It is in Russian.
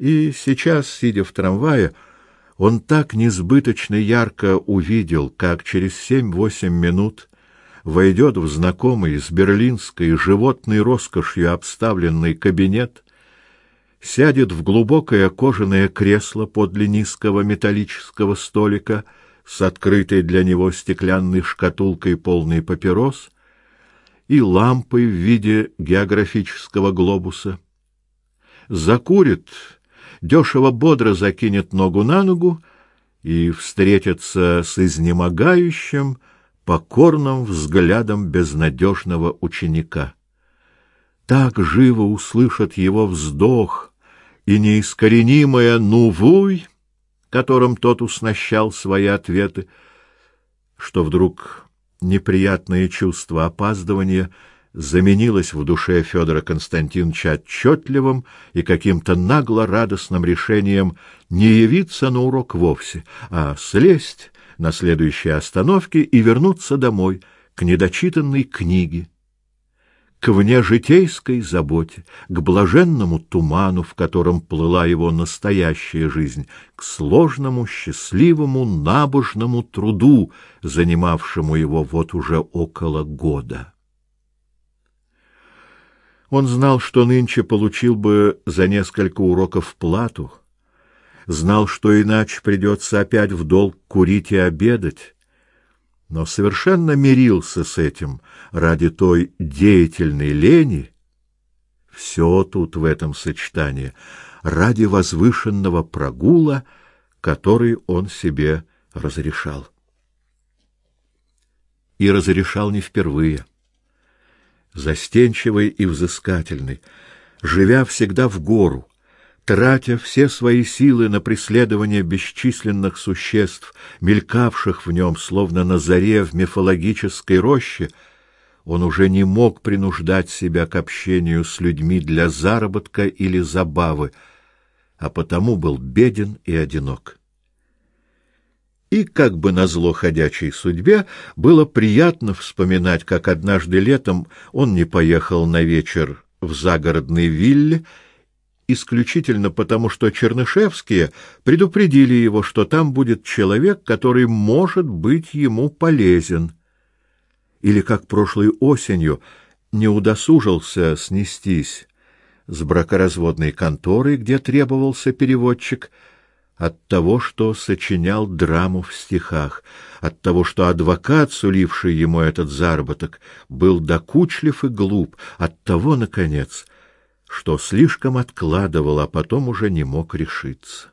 И сейчас, сидя в трамвае, он так несбыточно ярко увидел, как через семь-восемь минут войдет в знакомый с берлинской животной роскошью обставленный кабинет, сядет в глубокое кожаное кресло подле низкого металлического столика с открытой для него стеклянной шкатулкой полной папирос и лампой в виде географического глобуса. Закурит, дешево бодро закинет ногу на ногу и встретится с изнемогающим, покорным взглядом безнадежного ученика. Так живо услышат его вздох и неискоренимое «нувуй», которым тот уснащал свои ответы, что вдруг неприятное чувство опаздывания заменилось в душе Федора Константиновича отчетливым и каким-то нагло радостным решением не явиться на урок вовсе, а слезть на следующей остановке и вернуться домой к недочитанной книге, к внежитейской заботе, к блаженному туману, в котором плыла его настоящая жизнь, к сложному, счастливому, набожному труду, занимавшему его вот уже около года. Он знал, что нынче получил бы за несколько уроков плату, знал, что иначе придется опять в долг курить и обедать, но совершенно мирился с этим ради той деятельной лени, все тут в этом сочетании, ради возвышенного прогула, который он себе разрешал. И разрешал не впервые. Застенчивый и взыскательный, живя всегда в гору, тратя все свои силы на преследование бесчисленных существ, мелькавших в нем словно на заре в мифологической роще, он уже не мог принуждать себя к общению с людьми для заработка или забавы, а потому был беден и одинок. И как бы назло ходячей судьбе было приятно вспоминать, как однажды летом он не поехал на вечер в загородной вилле исключительно потому, что Чернышевские предупредили его, что там будет человек, который может быть ему полезен. Или как прошлой осенью не удосужился снестись с бракоразводной конторой, где требовался переводчик, от того, что сочинял драму в стихах, от того, что адвокат, суливший ему этот заработок, был докучлив и глуп, от того, наконец, что слишком откладывал, а потом уже не мог решиться.